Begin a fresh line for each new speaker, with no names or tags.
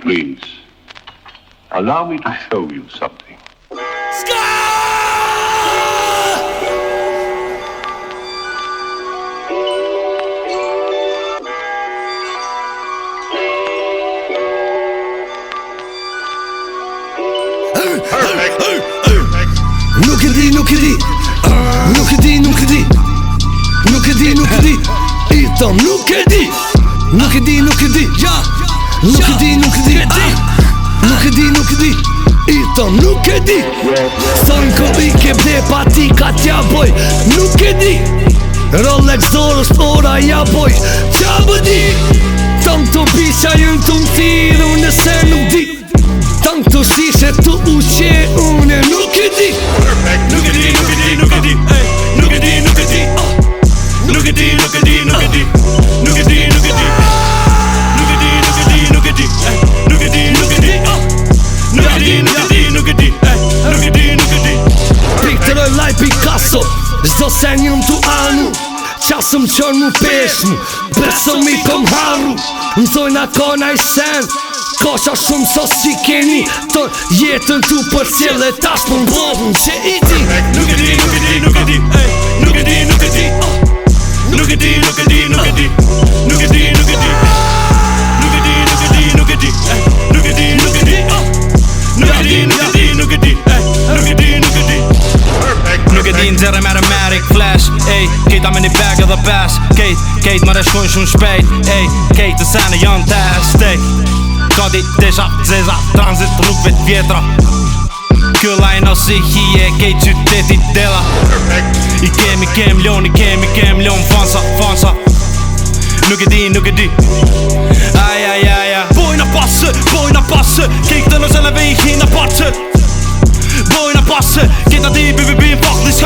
please. Allow me to show you something.
Nuk e di, nuk e di Nuk e di, nuk e di Nuk e di, nuk e di Itom, nuk e di Nuk e di, nuk e di Ja Nuk e di, nuk e di, nuk e di, ah. nuk e di, nuk e di I të nuk e di Sa në kobi ke bde pa ti ka tja boj Nuk e di Rolex dorës ora ja boj Tja bë di Tëm të bisha, jënë të më thiru nëse nuk Pallaj Picasso Zdo se një më të anu Qasëm qërë mu pesh besëm i kom haru Më thoi na kona i sen Kosha shumë sa so si keni Tër jetën të për cilë E tash për më vodhën që
i ti Nuk e di nuk e di
Jeans en een automatic flash Ey, Kate, I'm in the back of the past Kate, Kate, maar dat is gewoon zo'n spijt Ey, Kate, dat zijn de Jan Ey, dat is déjà, zesa Transit, roep met vietra Kulain als ik hier, Kate, je dit, ik dela Ik ken, ik ken, Leon, ik ken, ik ken, Leon Vansa, Vansa Nuk e die, nuk e di Aj, aj, aj, aj passen, passe, bojna Kijk dan als een vegen in aparte bassın Geht an die BBB, wach nicht